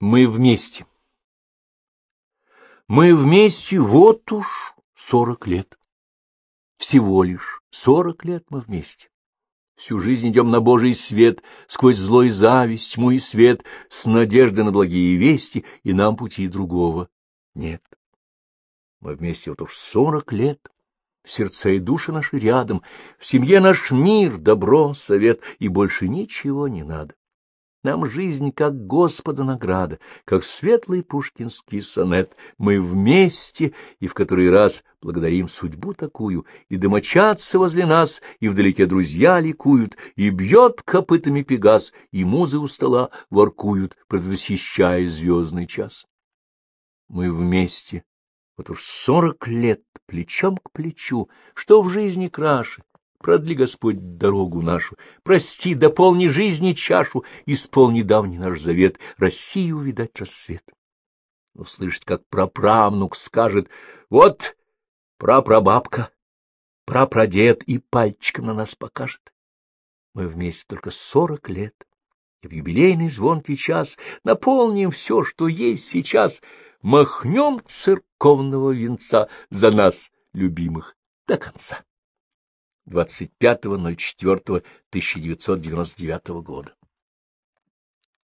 Мы вместе. Мы вместе вот уж сорок лет. Всего лишь сорок лет мы вместе. Всю жизнь идем на Божий свет, сквозь злой зависть, тьму и свет, с надеждой на благие вести, и нам пути другого нет. Мы вместе вот уж сорок лет. Сердца и души наши рядом, в семье наш мир, добро, совет, и больше ничего не надо. Нам жизнь как Господа награда, как светлый пушкинский сонет. Мы вместе и в который раз благодарим судьбу такую, и домочадцы возле нас, и вдалеке друзья ликуют, и бьет копытами пегас, и музы у стола воркуют, предвосхищая звездный час. Мы вместе, вот уж сорок лет, плечом к плечу, что в жизни краше, Продли, Господь, дорогу нашу, прости, дополни жизни чашу, исполни давний наш завет, Россию видать рассвет. Услышать, как праправнук скажет, вот прапрабабка, прапрадед и пальчиком на нас покажет. Мы вместе только сорок лет, и в юбилейный звонкий час наполним все, что есть сейчас, махнем церковного венца за нас, любимых, до конца. 25.04.1999 года.